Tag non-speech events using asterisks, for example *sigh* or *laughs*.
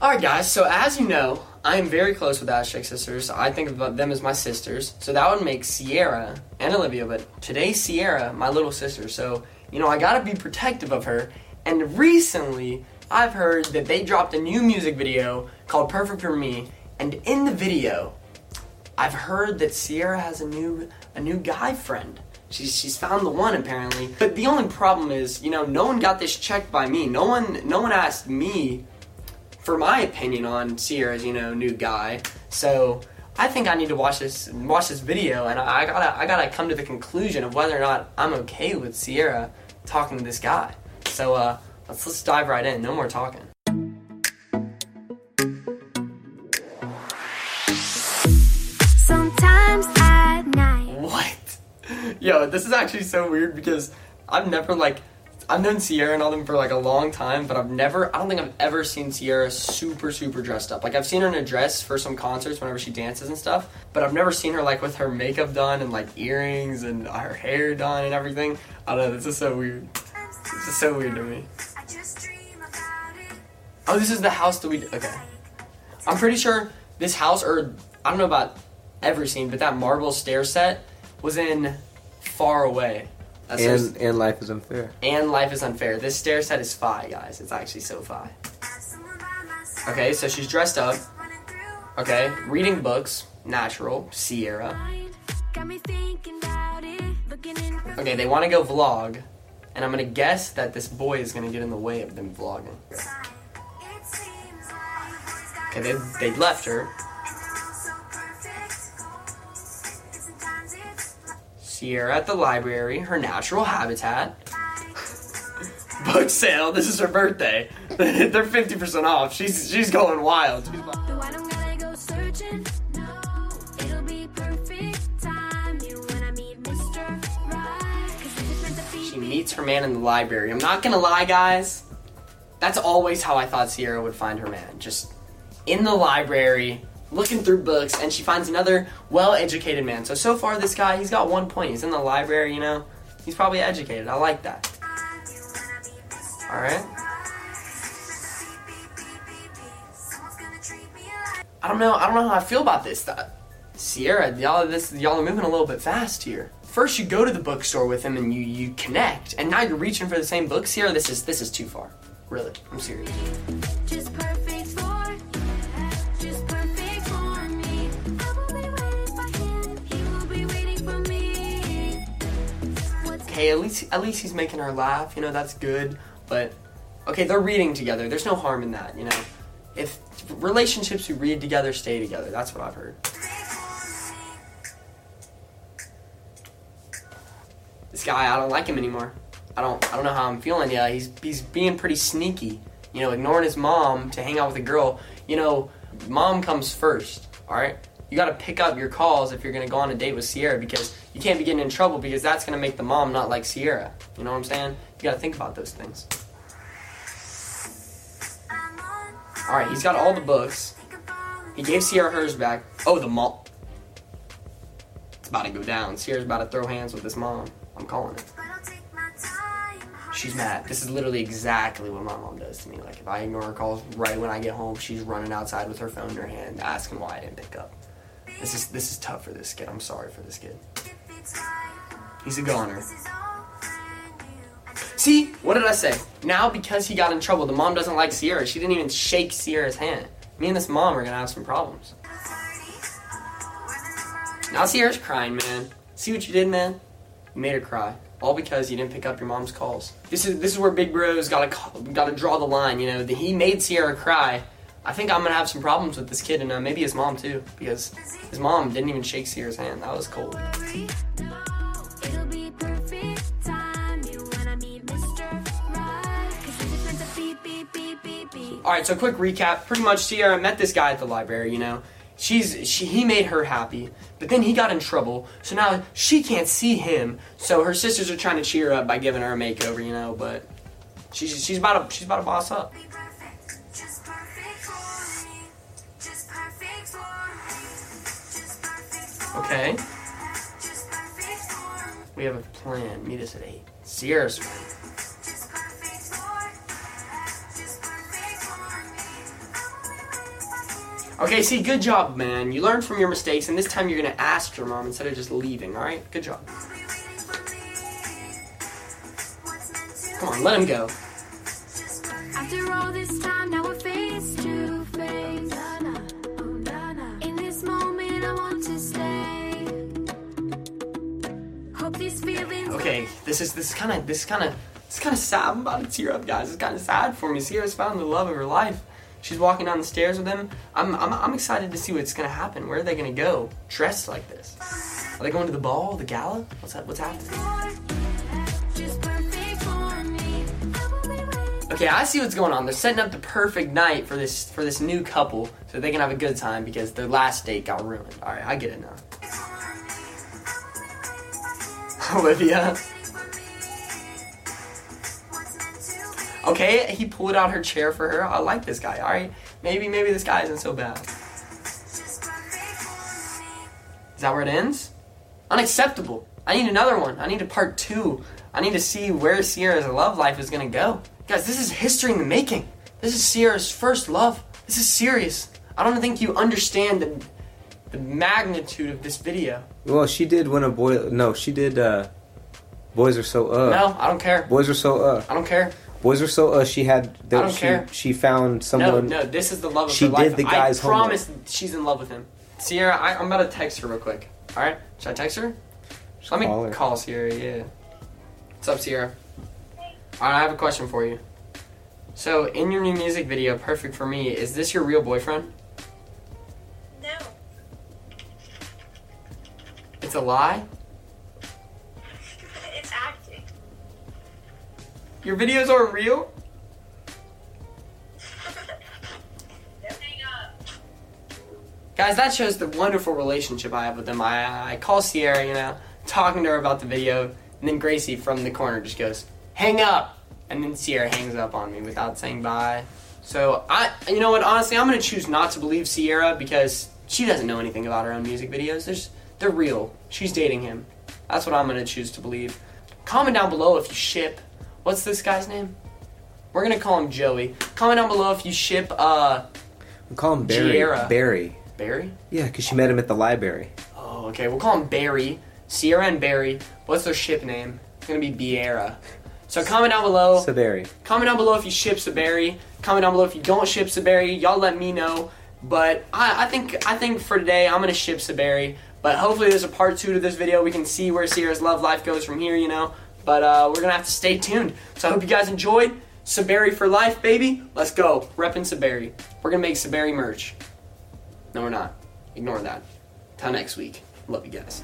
Alright, guys, so as you know, I am very close with Aztec sisters. I think of them as my sisters. So that would make Sierra and Olivia, but today Sierra, my little sister. So, you know, I gotta be protective of her. And recently, I've heard that they dropped a new music video called Perfect for Me. And in the video, I've heard that Sierra has a new a new guy friend. She's she's found the one apparently. But the only problem is, you know, no one got this checked by me. No one no one asked me for my opinion on Sierra's, you know, new guy. So I think I need to watch this watch this video and I, I gotta I gotta come to the conclusion of whether or not I'm okay with Sierra talking to this guy. So uh let's let's dive right in. No more talking. Sometimes at night. What? *laughs* Yo, this is actually so weird because I've never like I've known Sierra and all them for like a long time, but I've never I don't think I've ever seen Sierra super super dressed up. Like I've seen her in a dress for some concerts whenever she dances and stuff, but I've never seen her like with her makeup done and like earrings and her hair done and everything. I don't know, this is so weird. This is so weird to me. Oh, this is the house that we okay. I'm pretty sure this house or I don't know about every scene, but that marble stair set was in Far Away. That's And just- and life is unfair. and Life is Unfair. This stair set is fi, guys. It's actually so fi. Someone by my side. Okay, so she's dressed up. Okay, reading books, natural, Sierra. mind. Got me thinking about it. Looking in from Okay, they want to go vlog, and I'm gonna guess that this boy is gonna get in the way of them vlogging. inside. It seems like boys got Okay, they they left her. Sierra at the library, her natural habitat. Book sale. This is her birthday. *laughs* They're fifty percent off. She's she's going wild. Though I don't gotta go searching, no. It'll be perfect timing when I meet Mr. Right. 'Cause if it's meant to be, She meets her man in the library. I'm not gonna lie, guys. That's always how I thought Sierra would find her man. Just in the library, looking through books, and she finds another well-educated man. So so far, this guy, he's got one point. He's in the library, you know. He's probably educated. I like that. All right. someone's gonna treat me like I don't know. I don't know how I feel about this. That Sierra, y'all, this y'all are moving a little bit fast here. First, you go to the bookstore with him and you you connect, and now you're reaching for the same book. Sierra, this is this is too far. Really, I'm serious. Okay, at least at least he's making her laugh. You know that's good. But okay, they're reading together. There's no harm in that. You know, if relationships who read together stay together. That's what I've heard. This guy, I don't like him anymore. I don't I don't know how I'm feeling. Yeah, he's he's being pretty sneaky. You know, ignoring his mom to hang out with a girl. You know, mom comes first. All right. You got to pick up your calls if you're going to go on a date with Sierra because you can't be getting in trouble because that's going to make the mom not like Sierra. You know what I'm saying? You got to think about those things. All right, he's got all the books. He gave Sierra hers back. Oh, the mom. It's about to go down. Sierra's about to throw hands with his mom. I'm calling it. She's mad. This is literally exactly what my mom does to me. Like if I ignore her calls right when I get home, she's running outside with her phone in her hand, asking why I didn't pick up. This is this is tough for this kid. I'm sorry for this kid. He's a goner. See, what did I say? Now because he got in trouble, the mom doesn't like Sierra. She didn't even shake Sierra's hand. Me and this mom are gonna have some problems. Now Sierra's crying, man. See what you did, man? You made her cry. All because you didn't pick up your mom's calls. This is this is where Big Bro's gotta gotta draw the line. You know, he made Sierra cry. I think I'm gonna have some problems with this kid and uh, maybe his mom too, because his mom didn't even shake Sierra's hand. That was cold. All right, so quick recap. Pretty much, Sierra met this guy at the library. You know, she's she he made her happy, but then he got in trouble. So now she can't see him. So her sisters are trying to cheer her up by giving her a makeover. You know, but she's she's about to she's about to boss up. Okay, we have a plan. Meet us at eight. Sierra's friend. Just perfect for Just perfect for me. Okay, see, good job, man. You learned from your mistakes, and this time you're gonna ask your mom instead of just leaving. All right, good job. Come on, let him go. After all this time, Okay, this is this kind of this kind of this kind of sad. I'm about to tear up, guys. It's kind of sad for me. Sierra's found the love of her life. She's walking down the stairs with him. I'm, I'm, I'm excited to see what's gonna happen. Where are they gonna go dressed like this? Are they going to the ball, the gala? What's that? What's happening? Okay, I see what's going on. They're setting up the perfect night for this for this new couple so they can have a good time because their last date got ruined. All right, I get it now. *laughs* Olivia. Okay, he pulled out her chair for her. I like this guy. All right, maybe maybe this guy isn't so bad. Is that where it ends? Unacceptable. I need another one. I need a part two. I need to see where Sierra's love life is gonna go. Guys, this is history in the making. This is Sierra's first love. This is serious. I don't think you understand the, the magnitude of this video. Well, she did when a boy. No, she did. uh Boys are so uh. No, I don't care. Boys are so uh. I don't care. Boys are so uh. She had. I don't she, care. She found someone. no, no, this is the love of She her life. She did the guy's I promise she's in love with him. Sierra, I, I'm about to text her real quick. All right, should I text her? Let me call call Sierra. Yeah. What's up, Sierra? All right, I have a question for you. So, in your new music video, "Perfect for Me," is this your real boyfriend? A lie. *laughs* It's acting. Your videos aren't real. *laughs* Guys, that shows the wonderful relationship I have with them. I, I call Sierra, you know, talking to her about the video, and then Gracie from the corner just goes, "Hang up," and then Sierra hangs up on me without saying bye. So I, you know what? Honestly, I'm gonna choose not to believe Sierra because she doesn't know anything about her own music videos. There's, they're real. She's dating him. That's what I'm gonna choose to believe. Comment down below if you ship. What's this guy's name? We're gonna call him Joey. Comment down below if you ship uh We call him Barry. Giera. Barry. Barry. Yeah, because she met him at the library. Oh, okay. We'll call him Barry. Sierra and Barry. What's their ship name? It's gonna be Biera. So comment down below. Sabari. Comment down below if you ship Sabari. Comment down below if you don't ship Sabari. Y'all let me know. But I, I think I think for today I'm gonna ship Sabari. But hopefully there's a part two to this video. We can see where Sierra's love life goes from here, you know. But uh, we're gonna have to stay tuned. So I hope you guys enjoyed. Sabari for life, baby. Let's go. Reppin' Sabari. We're gonna make Sabari merch. No, we're not. Ignore that. Till next week. Love you guys.